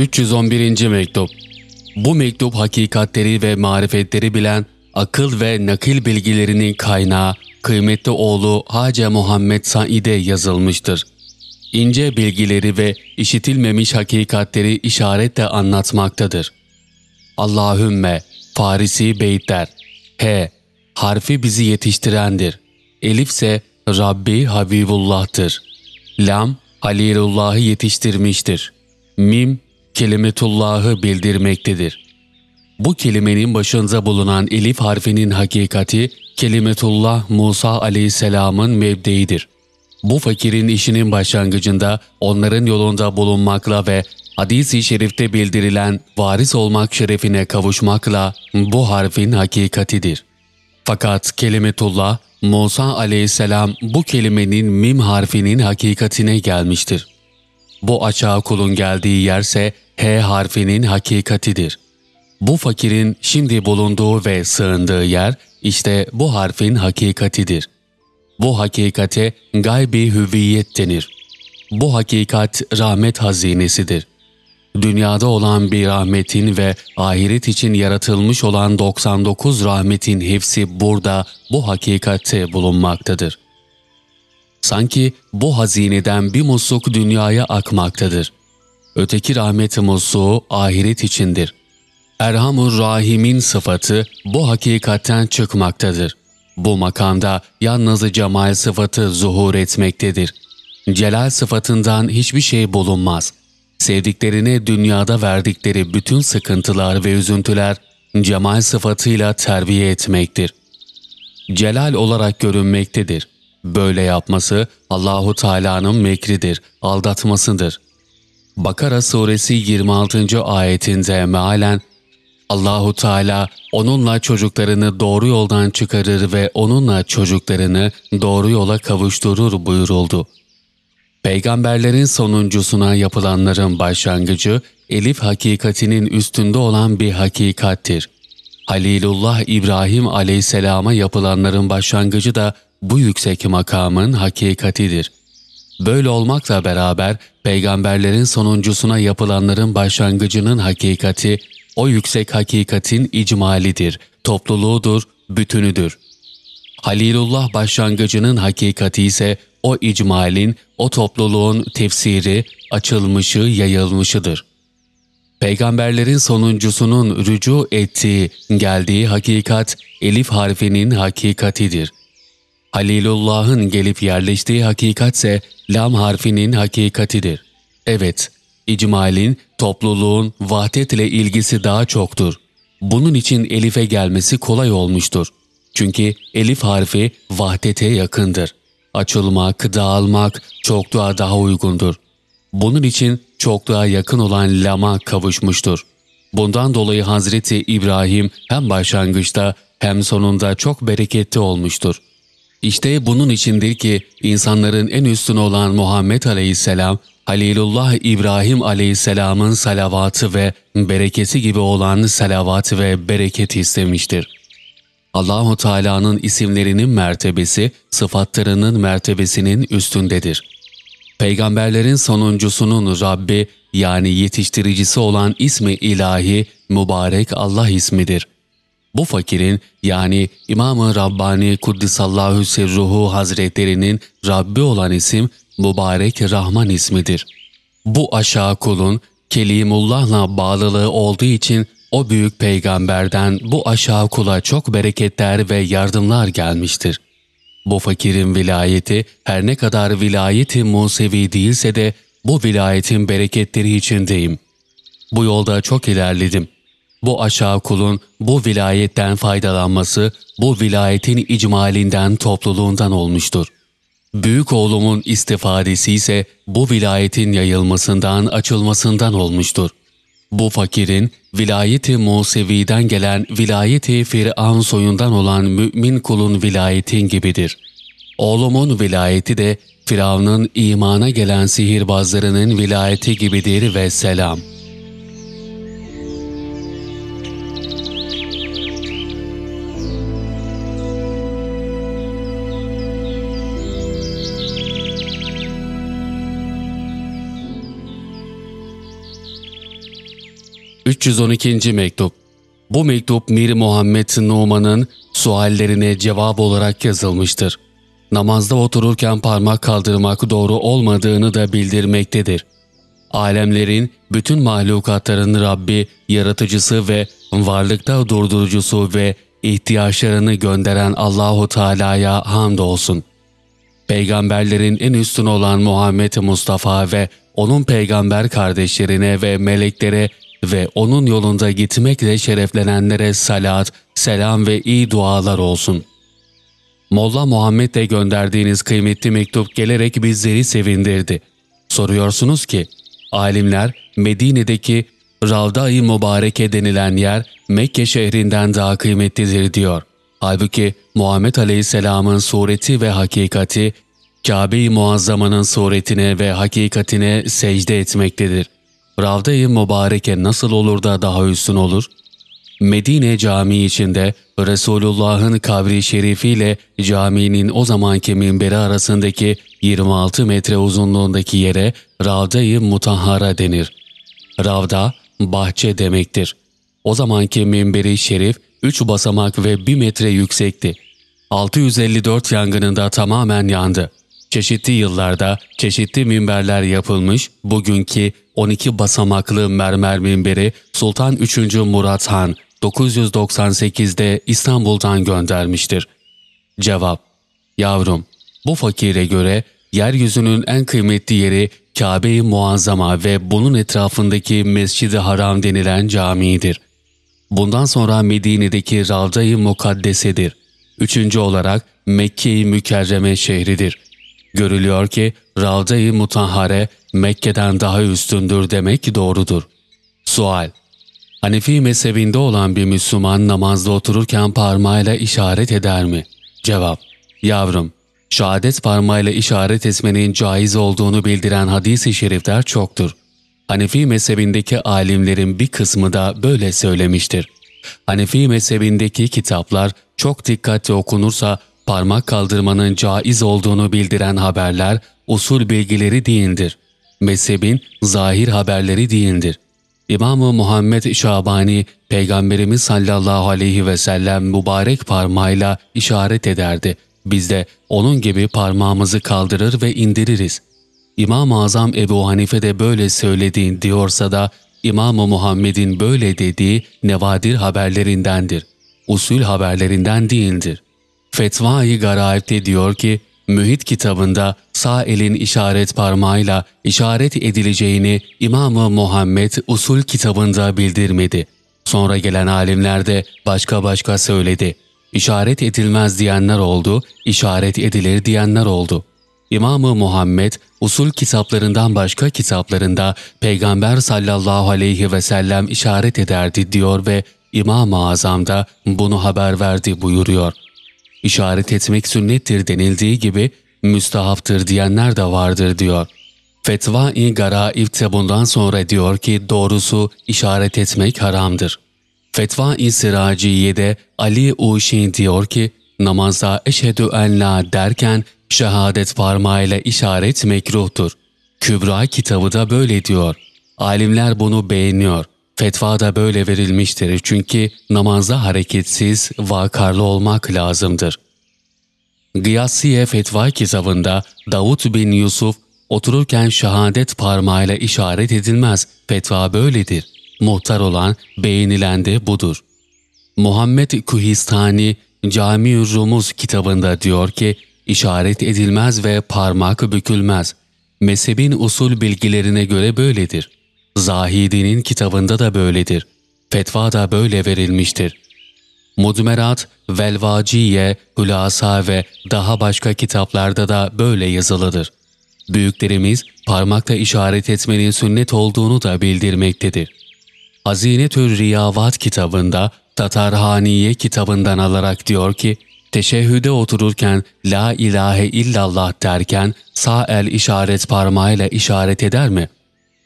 311. Mektup Bu mektup hakikatleri ve marifetleri bilen, akıl ve nakil bilgilerinin kaynağı, kıymetli oğlu Hace Muhammed Said'e yazılmıştır. İnce bilgileri ve işitilmemiş hakikatleri işaretle anlatmaktadır. Allahümme Farisi beytler H harfi bizi yetiştirendir. Elif ise Rabbi Habibullah'tır. Lam Halilullah'ı yetiştirmiştir. Mim kelimetullah'ı bildirmektedir. Bu kelimenin başında bulunan elif harfinin hakikati kelimetullah Musa aleyhisselamın mevdeidir. Bu fakirin işinin başlangıcında onların yolunda bulunmakla ve hadis-i şerifte bildirilen varis olmak şerefine kavuşmakla bu harfin hakikatidir. Fakat kelimetullah Musa aleyhisselam bu kelimenin mim harfinin hakikatine gelmiştir. Bu açığa kulun geldiği yerse H harfinin hakikatidir. Bu fakirin şimdi bulunduğu ve sığındığı yer işte bu harfin hakikatidir. Bu hakikate gaybi hüviyet denir. Bu hakikat rahmet hazinesidir. Dünyada olan bir rahmetin ve ahiret için yaratılmış olan 99 rahmetin hepsi burada bu hakikatte bulunmaktadır. Sanki bu hazineden bir musluk dünyaya akmaktadır. Öteki rahmet musluğu ahiret içindir. Erhamur Rahim'in sıfatı bu hakikatten çıkmaktadır. Bu makamda yalnız cemal sıfatı zuhur etmektedir. Celal sıfatından hiçbir şey bulunmaz. Sevdiklerine dünyada verdikleri bütün sıkıntılar ve üzüntüler cemal sıfatıyla terbiye etmektir. Celal olarak görünmektedir. Böyle yapması Allahu Teala'nın mekridir, aldatmasıdır. Bakara suresi 26. ayetinde mealen Allahu Teala onunla çocuklarını doğru yoldan çıkarır ve onunla çocuklarını doğru yola kavuşturur buyuruldu. Peygamberlerin sonuncusuna yapılanların başlangıcı elif hakikatinin üstünde olan bir hakikattir. Halilullah İbrahim aleyhisselama yapılanların başlangıcı da bu yüksek makamın hakikatidir. Böyle olmakla beraber peygamberlerin sonuncusuna yapılanların başlangıcının hakikati o yüksek hakikatin icmalidir, topluluğudur, bütünüdür. Halilullah başlangıcının hakikati ise o icmalin, o topluluğun tefsiri, açılmışı, yayılmışıdır. Peygamberlerin sonuncusunun rücu ettiği, geldiği hakikat, elif harfinin hakikatidir. Halilullah'ın gelip yerleştiği hakikatse lam harfinin hakikatidir. Evet, icmalin, topluluğun vahdetle ilgisi daha çoktur. Bunun için elife gelmesi kolay olmuştur. Çünkü elif harfi vahdete yakındır. Açılmak, dağılmak çokluğa daha uygundur. Bunun için çokluğa yakın olan lama kavuşmuştur. Bundan dolayı Hazreti İbrahim hem başlangıçta hem sonunda çok bereketli olmuştur. İşte bunun içindir ki insanların en üstün olan Muhammed Aleyhisselam, Halilullah İbrahim Aleyhisselam'ın salavatı ve bereketi gibi olan salavat ve bereket istemiştir. Allahu Teala'nın isimlerinin mertebesi, sıfatlarının mertebesinin üstündedir. Peygamberlerin sonuncusunun Rabbi yani yetiştiricisi olan ismi ilahi, mübarek Allah ismidir. Bu fakirin yani İmam-ı Rabbani Kuddisallahu Sirruhu Hazretlerinin Rabbi olan isim mübarek Rahman ismidir. Bu aşağı kulun Kelimullah'la bağlılığı olduğu için o büyük peygamberden bu aşağı kula çok bereketler ve yardımlar gelmiştir. Bu fakirin vilayeti her ne kadar vilayeti Musevi değilse de bu vilayetin bereketleri içindeyim. Bu yolda çok ilerledim. Bu aşağı kulun bu vilayetten faydalanması bu vilayetin icmalinden topluluğundan olmuştur. Büyük oğlumun istifadesi ise bu vilayetin yayılmasından, açılmasından olmuştur. Bu fakirin vilayeti Musevi'den gelen vilayeti Firavun soyundan olan mümin kulun vilayetin gibidir. Oğlumun vilayeti de Firavun'un imana gelen sihirbazlarının vilayeti gibidir ve selam.'' 312. Mektup Bu mektup Mir Muhammed Numan'ın suallerine cevap olarak yazılmıştır. Namazda otururken parmak kaldırmak doğru olmadığını da bildirmektedir. Alemlerin, bütün mahlukatların Rabbi, yaratıcısı ve varlıkta durdurucusu ve ihtiyaçlarını gönderen Allahu Teala'ya hamdolsun. Peygamberlerin en üstün olan Muhammed Mustafa ve onun peygamber kardeşlerine ve meleklere ve onun yolunda gitmekle şereflenenlere salat, selam ve iyi dualar olsun. Molla Muhammed'e gönderdiğiniz kıymetli mektup gelerek bizleri sevindirdi. Soruyorsunuz ki, alimler Medine'deki Ravda-i Mübareke denilen yer Mekke şehrinden daha kıymetlidir diyor. Halbuki Muhammed Aleyhisselam'ın sureti ve hakikati Kabe-i Muazzama'nın suretine ve hakikatine secde etmektedir. Ravda-i Mübareke nasıl olur da daha üstün olur? Medine Camii içinde Resulullah'ın kabri şerifiyle caminin o zamanki minberi arasındaki 26 metre uzunluğundaki yere Ravda-i Mutahhara denir. Ravda, bahçe demektir. O zamanki minberi şerif 3 basamak ve 1 metre yüksekti. 654 yangınında tamamen yandı. Çeşitli yıllarda çeşitli minberler yapılmış, bugünkü 12 basamaklı mermer minberi Sultan 3. Murat Han 998'de İstanbul'dan göndermiştir. Cevap Yavrum, bu fakire göre yeryüzünün en kıymetli yeri Kabe-i Muazzama ve bunun etrafındaki Mescid-i Haram denilen camidir. Bundan sonra Medine'deki Ravda-i Mukaddese'dir. Üçüncü olarak Mekke-i Mükerreme şehridir. Görülüyor ki Ravda-i Mutahhare Mekke'den daha üstündür demek doğrudur. Sual Hanefi mezhebinde olan bir Müslüman namazda otururken parmağıyla işaret eder mi? Cevap Yavrum, şehadet parmağıyla işaret etmenin caiz olduğunu bildiren hadis-i şerifler çoktur. Hanefi mezhebindeki alimlerin bir kısmı da böyle söylemiştir. Hanefi mezhebindeki kitaplar çok dikkatli okunursa parmak kaldırmanın caiz olduğunu bildiren haberler usul bilgileri değildir. Mezhebin zahir haberleri değildir. İmam-ı Muhammed Şabani, Peygamberimiz sallallahu aleyhi ve sellem mübarek parmağıyla işaret ederdi. Biz de onun gibi parmağımızı kaldırır ve indiririz. İmam-ı Azam Ebu Hanife de böyle söylediğin diyorsa da İmam-ı Muhammed'in böyle dediği nevadir haberlerindendir. Usul haberlerinden değildir. Fetva-i Garaib'de diyor ki, Mühit kitabında sağ elin işaret parmağıyla işaret edileceğini İmam-ı Muhammed usul kitabında bildirmedi. Sonra gelen alimler de başka başka söyledi. İşaret edilmez diyenler oldu, işaret edilir diyenler oldu. İmam-ı Muhammed usul kitaplarından başka kitaplarında Peygamber sallallahu aleyhi ve sellem işaret ederdi diyor ve İmam-ı Azam'da bunu haber verdi buyuruyor. İşaret etmek sünnettir denildiği gibi müstahaftır diyenler de vardır diyor. Fetva-i Garaib'te bundan sonra diyor ki doğrusu işaret etmek haramdır. Fetva-i Siraciye'de Ali Uşin diyor ki namazda eşhedü en la derken şehadet parmağıyla işaret mekruhtur. Kübra kitabı da böyle diyor. Alimler bunu beğeniyor. Fetva da böyle verilmiştir çünkü namazda hareketsiz, vakarlı olmak lazımdır. Gıyasiye Fetva kitabında Davut bin Yusuf otururken şehadet parmağıyla işaret edilmez. Fetva böyledir. Muhtar olan, beğenilen de budur. Muhammed Kuhistani Cami-ü Rumuz kitabında diyor ki, işaret edilmez ve parmak bükülmez. Mezhebin usul bilgilerine göre böyledir. Zahidi'nin kitabında da böyledir. Fetva da böyle verilmiştir. Mudmerat, Velvaciye, Hülasa ve daha başka kitaplarda da böyle yazılıdır. Büyüklerimiz parmakla işaret etmenin sünnet olduğunu da bildirmektedir. Hazine-tür Riyavat kitabında Tatarhaniye kitabından alarak diyor ki, teşehhüde otururken La ilahe illallah derken sağ el işaret parmağıyla işaret eder mi?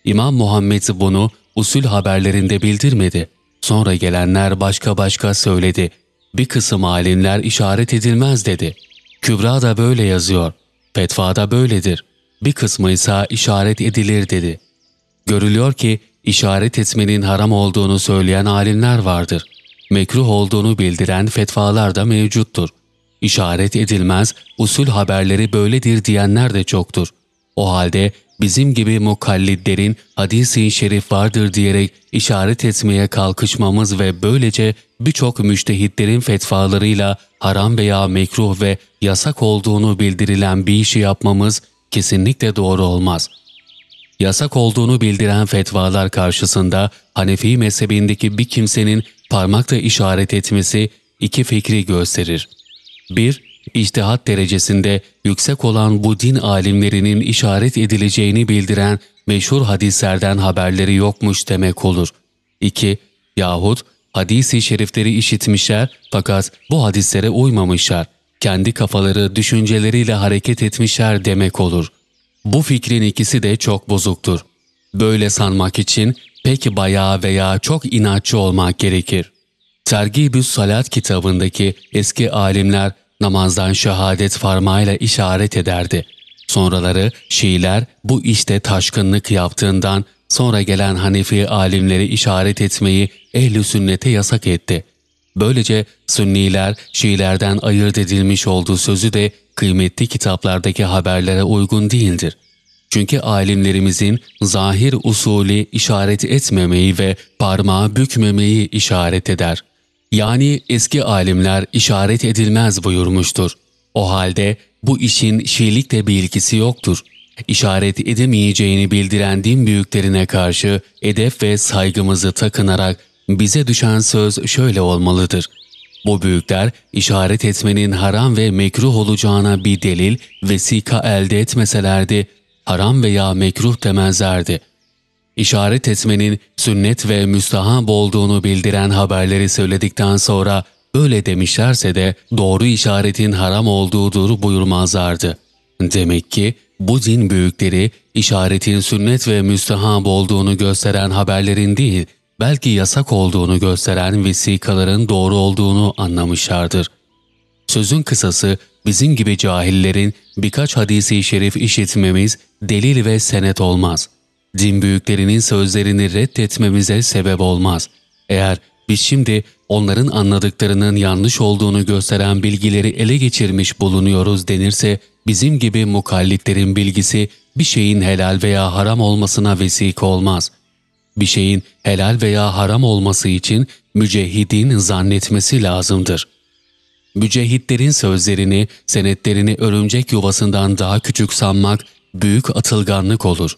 İmam Muhammed bunu usul haberlerinde bildirmedi. Sonra gelenler başka başka söyledi. Bir kısım alimler işaret edilmez dedi. Kübra da böyle yazıyor. Fetva da böyledir. Bir kısmı ise işaret edilir dedi. Görülüyor ki işaret etmenin haram olduğunu söyleyen alimler vardır. Mekruh olduğunu bildiren fetvalar da mevcuttur. İşaret edilmez, usul haberleri böyledir diyenler de çoktur. O halde bizim gibi mukallidlerin hadisi şerif vardır diyerek işaret etmeye kalkışmamız ve böylece birçok müştehitlerin fetvalarıyla haram veya mekruh ve yasak olduğunu bildirilen bir işi yapmamız kesinlikle doğru olmaz. Yasak olduğunu bildiren fetvalar karşısında Hanefi mezhebindeki bir kimsenin parmakla işaret etmesi iki fikri gösterir. 1- İçtihat derecesinde yüksek olan bu din alimlerinin işaret edileceğini bildiren meşhur hadislerden haberleri yokmuş demek olur. 2. Yahut hadisi şerifleri işitmişler fakat bu hadislere uymamışlar. Kendi kafaları, düşünceleriyle hareket etmişler demek olur. Bu fikrin ikisi de çok bozuktur. Böyle sanmak için pek bayağı veya çok inatçı olmak gerekir. Tergibüs Salat kitabındaki eski alimler namazdan şehadet farmayla işaret ederdi. Sonraları Şiiler bu işte taşkınlık yaptığından sonra gelen Hanefi alimleri işaret etmeyi ehli sünnete yasak etti. Böylece Sünniler Şiilerden ayırt edilmiş olduğu sözü de kıymetli kitaplardaki haberlere uygun değildir. Çünkü alimlerimizin zahir usulü işaret etmemeyi ve parmağı bükmemeyi işaret eder. Yani eski alimler işaret edilmez buyurmuştur. O halde bu işin Şiilikle bir ilgisi yoktur. İşaret edemeyeceğini bildiren din büyüklerine karşı edep ve saygımızı takınarak bize düşen söz şöyle olmalıdır. Bu büyükler işaret etmenin haram ve mekruh olacağına bir delil, vesika elde etmeselerdi, haram veya mekruh demezlerdi. İşaret etmenin sünnet ve müstahap olduğunu bildiren haberleri söyledikten sonra öyle demişlerse de doğru işaretin haram olduğudur buyurmazlardı. Demek ki bu din büyükleri işaretin sünnet ve müstahap olduğunu gösteren haberlerin değil, belki yasak olduğunu gösteren vesikaların doğru olduğunu anlamışlardır. Sözün kısası bizim gibi cahillerin birkaç hadisi şerif işitmemiz delil ve senet olmaz. Din büyüklerinin sözlerini reddetmemize sebep olmaz. Eğer biz şimdi onların anladıklarının yanlış olduğunu gösteren bilgileri ele geçirmiş bulunuyoruz denirse, bizim gibi mukallitlerin bilgisi bir şeyin helal veya haram olmasına vesika olmaz. Bir şeyin helal veya haram olması için mücehidin zannetmesi lazımdır. Mücehitlerin sözlerini, senetlerini örümcek yuvasından daha küçük sanmak büyük atılganlık olur.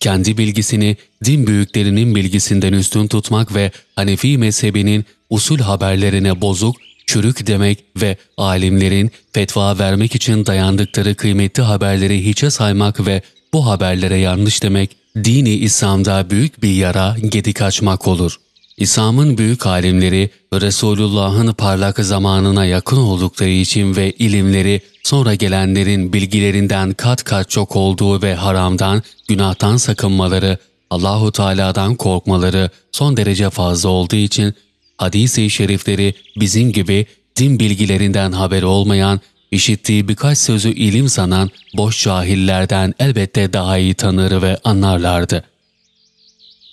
Kendi bilgisini din büyüklerinin bilgisinden üstün tutmak ve Hanefi mezhebinin usul haberlerine bozuk, çürük demek ve alimlerin fetva vermek için dayandıkları kıymetli haberleri hiçe saymak ve bu haberlere yanlış demek, dini İslam'da büyük bir yara gedik açmak olur. İslam'ın büyük alimleri Resulullah'ın parlak zamanına yakın oldukları için ve ilimleri sonra gelenlerin bilgilerinden kat kat çok olduğu ve haramdan, günahtan sakınmaları, Allahu Teala'dan korkmaları son derece fazla olduğu için hadis-i şerifleri bizim gibi din bilgilerinden haber olmayan, işittiği birkaç sözü ilim sanan boş cahillerden elbette daha iyi tanır ve anlarlardı.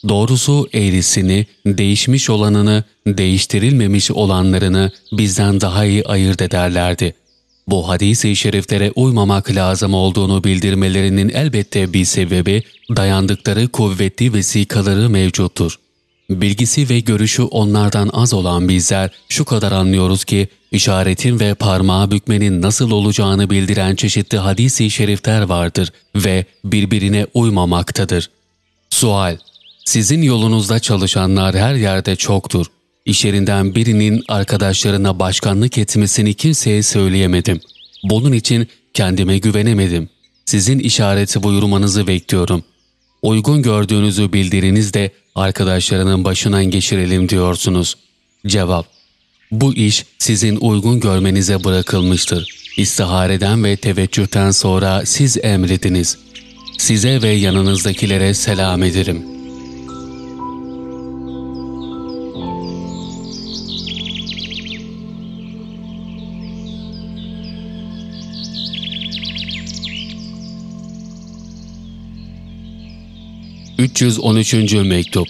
Doğrusu eğrisini, değişmiş olanını, değiştirilmemiş olanlarını bizden daha iyi ayırt ederlerdi. Bu hadis-i şeriflere uymamak lazım olduğunu bildirmelerinin elbette bir sebebi, dayandıkları kuvvetli vesikaları mevcuttur. Bilgisi ve görüşü onlardan az olan bizler şu kadar anlıyoruz ki, işaretin ve parmağı bükmenin nasıl olacağını bildiren çeşitli hadis-i şerifler vardır ve birbirine uymamaktadır. Sual Sizin yolunuzda çalışanlar her yerde çoktur. İş yerinden birinin arkadaşlarına başkanlık etmesini kimseye söyleyemedim. Bunun için kendime güvenemedim. Sizin işareti buyurmanızı bekliyorum. Uygun gördüğünüzü bildiriniz de arkadaşlarının başından geçirelim diyorsunuz. Cevap Bu iş sizin uygun görmenize bırakılmıştır. İstihareden ve teveccühten sonra siz emrediniz. Size ve yanınızdakilere selam ederim.'' 313. Mektup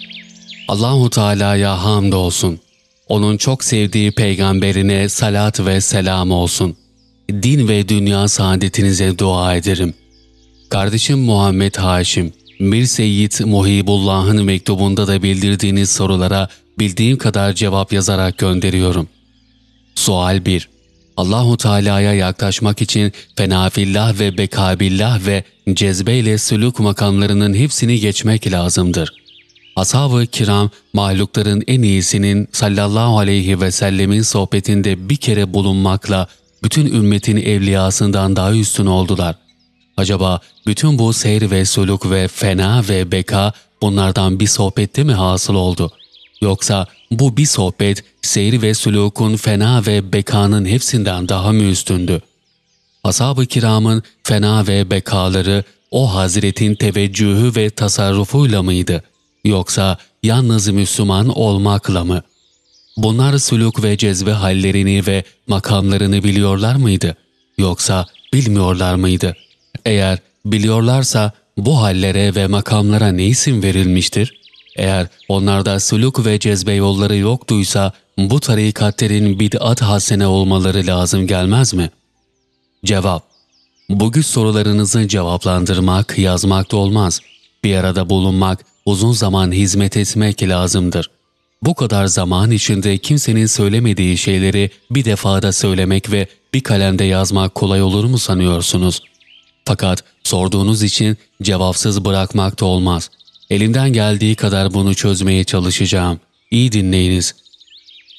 Allahu Teala'ya hamd olsun. Onun çok sevdiği peygamberine salat ve selam olsun. Din ve dünya saadetinize dua ederim. Kardeşim Muhammed Haşim, Mir Seyyid Muhibullah'ın mektubunda da bildirdiğiniz sorulara bildiğim kadar cevap yazarak gönderiyorum. Sual 1. Allahu Teala'ya yaklaşmak için fenafillah ve bekabillah ve cezbeyle sülük makamlarının hepsini geçmek lazımdır. Ashab-ı kiram mahlukların en iyisinin sallallahu aleyhi ve sellemin sohbetinde bir kere bulunmakla bütün ümmetin evliyasından daha üstün oldular. Acaba bütün bu seyir ve suluk ve fena ve beka bunlardan bir sohbette mi hasıl oldu? Yoksa bu bir sohbet seyir ve sulukun fena ve bekanın hepsinden daha mı üstündü? Ashab-ı kiramın fena ve bekaları o hazretin teveccühü ve tasarrufuyla mıydı? Yoksa yalnız Müslüman olmakla mı? Bunlar suluk ve cezbe hallerini ve makamlarını biliyorlar mıydı? Yoksa bilmiyorlar mıydı? Eğer biliyorlarsa bu hallere ve makamlara ne isim verilmiştir? Eğer onlarda suluk ve cezbe yolları yoktuysa bu tarikatlerin bid'at hasene olmaları lazım gelmez mi? Cevap Bugün sorularınızı cevaplandırmak, yazmak da olmaz. Bir arada bulunmak, uzun zaman hizmet etmek lazımdır. Bu kadar zaman içinde kimsenin söylemediği şeyleri bir defada söylemek ve bir kalemde yazmak kolay olur mu sanıyorsunuz? Fakat sorduğunuz için cevapsız bırakmak da olmaz. Elimden geldiği kadar bunu çözmeye çalışacağım. İyi dinleyiniz.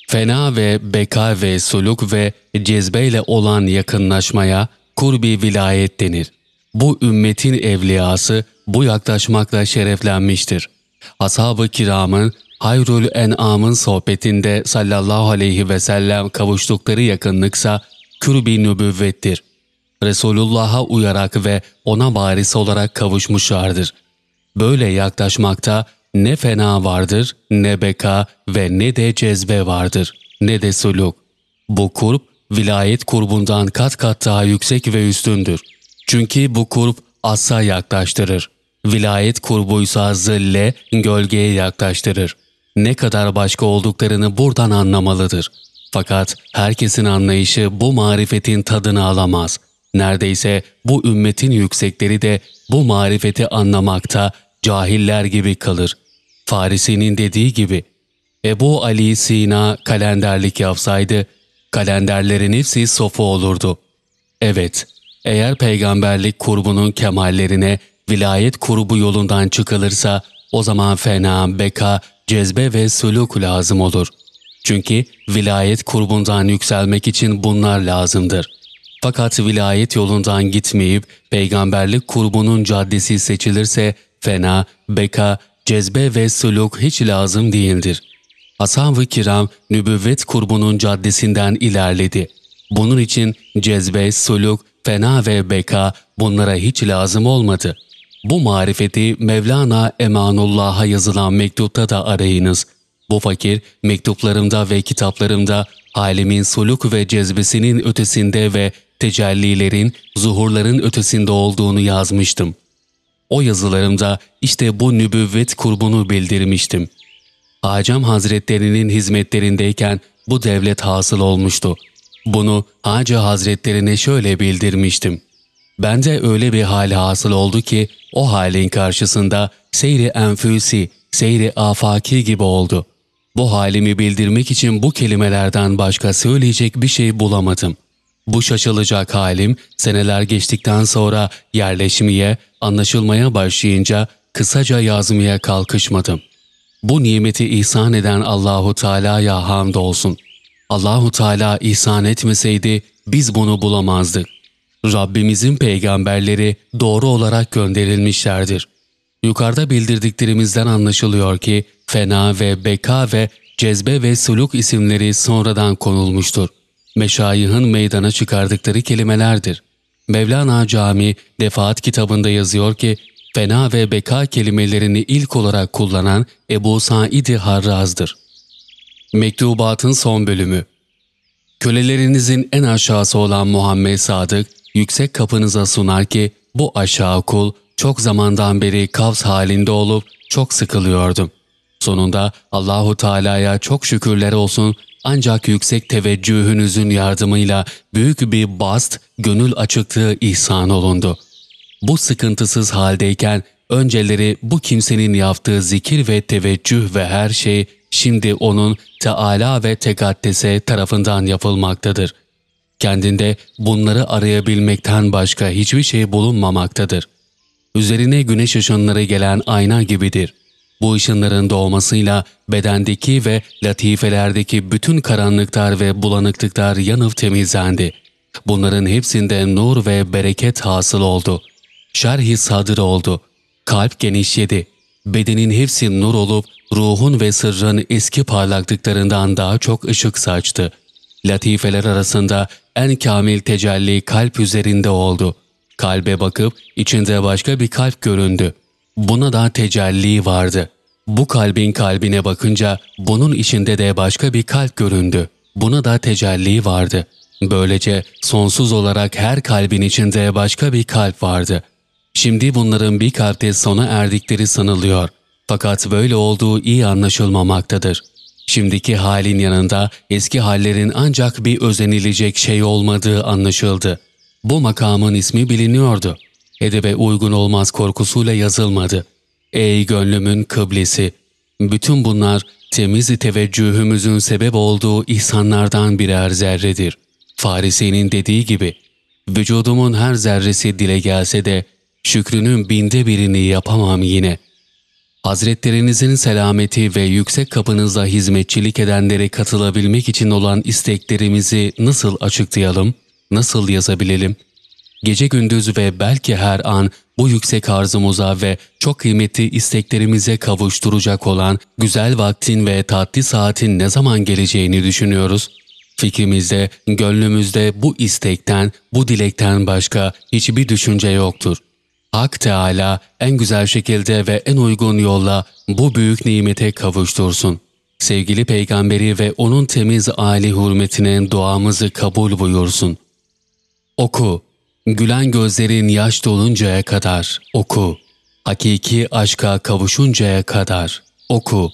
Fena ve beka ve suluk ve cezbeyle olan yakınlaşmaya kurbi vilayet denir. Bu ümmetin evliyası bu yaklaşmakla şereflenmiştir. Ashab-ı kiramın Hayrul En'am'ın sohbetinde sallallahu aleyhi ve sellem kavuştukları yakınlıksa kürbi nübüvvettir. Resulullah'a uyarak ve ona varis olarak kavuşmuşlardır. Böyle yaklaşmakta ne fena vardır, ne beka ve ne de cezbe vardır, ne de suluk. Bu kurb, vilayet kurbundan kat kat daha yüksek ve üstündür. Çünkü bu kurb asa yaklaştırır. Vilayet kurbuysa zille, gölgeye yaklaştırır. Ne kadar başka olduklarını buradan anlamalıdır. Fakat herkesin anlayışı bu marifetin tadını alamaz. Neredeyse bu ümmetin yüksekleri de bu marifeti anlamakta cahiller gibi kalır. Farisi'nin dediği gibi, Ebu Ali Sina kalenderlik yapsaydı, kalenderlerin hepsi sofu olurdu. Evet, eğer peygamberlik kurbunun kemallerine vilayet kurbu yolundan çıkılırsa, o zaman fena, beka, cezbe ve suluk lazım olur. Çünkü vilayet kurbundan yükselmek için bunlar lazımdır. Fakat vilayet yolundan gitmeyip peygamberlik kurbunun caddesi seçilirse fena, beka, cezbe ve suluk hiç lazım değildir. Ashab-ı kiram nübüvvet kurbunun caddesinden ilerledi. Bunun için cezbe, suluk, fena ve beka bunlara hiç lazım olmadı. Bu marifeti Mevlana Emanullah'a yazılan mektupta da arayınız. Bu fakir mektuplarımda ve kitaplarımda alemin suluk ve cezbesinin ötesinde ve tecellilerin, zuhurların ötesinde olduğunu yazmıştım. O yazılarımda işte bu nübüvvet kurbunu bildirmiştim. Acem Hazretlerinin hizmetlerindeyken bu devlet hasıl olmuştu. Bunu Hacı Hazretlerine şöyle bildirmiştim. Bende öyle bir hal hasıl oldu ki o halin karşısında seyri enfüsi, seyri afaki gibi oldu. Bu halimi bildirmek için bu kelimelerden başka söyleyecek bir şey bulamadım. Bu şaşılacak halim seneler geçtikten sonra yerleşmeye, anlaşılmaya başlayınca kısaca yazmaya kalkışmadım. Bu nimeti ihsan eden Allahu Teala'ya hamdolsun. Allahu Teala ihsan etmeseydi biz bunu bulamazdık. Rabbimizin peygamberleri doğru olarak gönderilmişlerdir. Yukarıda bildirdiklerimizden anlaşılıyor ki fena ve beka ve cezbe ve suluk isimleri sonradan konulmuştur. Meşayihın meydana çıkardıkları kelimelerdir. Mevlana Cami Defaat kitabında yazıyor ki fena ve beka kelimelerini ilk olarak kullanan Ebu Said-i Harraz'dır. Mektubatın son bölümü Kölelerinizin en aşağısı olan Muhammed Sadık, yüksek kapınıza sunar ki bu aşağı kul çok zamandan beri kavs halinde olup çok sıkılıyordum. Sonunda Allahu Teala'ya çok şükürler olsun ancak yüksek teveccühünüzün yardımıyla büyük bir bast, gönül açıklığı ihsan olundu. Bu sıkıntısız haldeyken önceleri bu kimsenin yaptığı zikir ve teveccüh ve her şey şimdi onun Teala ve Tekaddese tarafından yapılmaktadır. Kendinde bunları arayabilmekten başka hiçbir şey bulunmamaktadır. Üzerine güneş ışınları gelen ayna gibidir. Bu ışınların doğmasıyla bedendeki ve latifelerdeki bütün karanlıklar ve bulanıklıklar yanıp temizlendi. Bunların hepsinde nur ve bereket hasıl oldu. Şerhi sadır oldu. Kalp genişledi. Bedenin hepsi nur olup ruhun ve sırrın eski parlaklıklarından daha çok ışık saçtı. Latifeler arasında en kamil tecelli kalp üzerinde oldu. Kalbe bakıp içinde başka bir kalp göründü. Buna da tecelli vardı. Bu kalbin kalbine bakınca bunun içinde de başka bir kalp göründü. Buna da tecelli vardı. Böylece sonsuz olarak her kalbin içinde başka bir kalp vardı. Şimdi bunların bir kalpte sona erdikleri sanılıyor. Fakat böyle olduğu iyi anlaşılmamaktadır. Şimdiki halin yanında eski hallerin ancak bir özenilecek şey olmadığı anlaşıldı. Bu makamın ismi biliniyordu. Edebe uygun olmaz korkusuyla yazılmadı. Ey gönlümün kıblesi! Bütün bunlar temiz teveccühümüzün sebep olduğu ihsanlardan birer zerredir. Farisi'nin dediği gibi, vücudumun her zerresi dile gelse de şükrünün binde birini yapamam yine. Hazretlerinizin selameti ve yüksek kapınıza hizmetçilik edenlere katılabilmek için olan isteklerimizi nasıl açıklayalım, nasıl yazabilelim? Gece gündüz ve belki her an bu yüksek arzumuza ve çok kıymetli isteklerimize kavuşturacak olan güzel vaktin ve tatlı saatin ne zaman geleceğini düşünüyoruz. Fikrimizde, gönlümüzde bu istekten, bu dilekten başka hiçbir düşünce yoktur. Hak Teala en güzel şekilde ve en uygun yolla bu büyük nimete kavuştursun. Sevgili peygamberi ve onun temiz aile hürmetine duamızı kabul buyursun. Oku, gülen gözlerin yaş doluncaya kadar oku. Hakiki aşka kavuşuncaya kadar oku.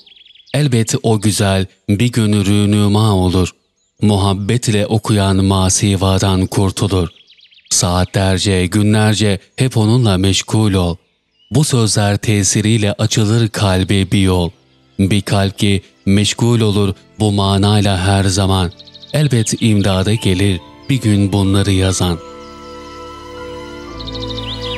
Elbet o güzel bir gün rünuma olur. Muhabbet ile okuyan masivadan kurtulur. Saatlerce, günlerce hep onunla meşgul ol. Bu sözler tesiriyle açılır kalbe bir yol. Bir kalp ki meşgul olur bu manayla her zaman. Elbet imdada gelir bir gün bunları yazan.'' Música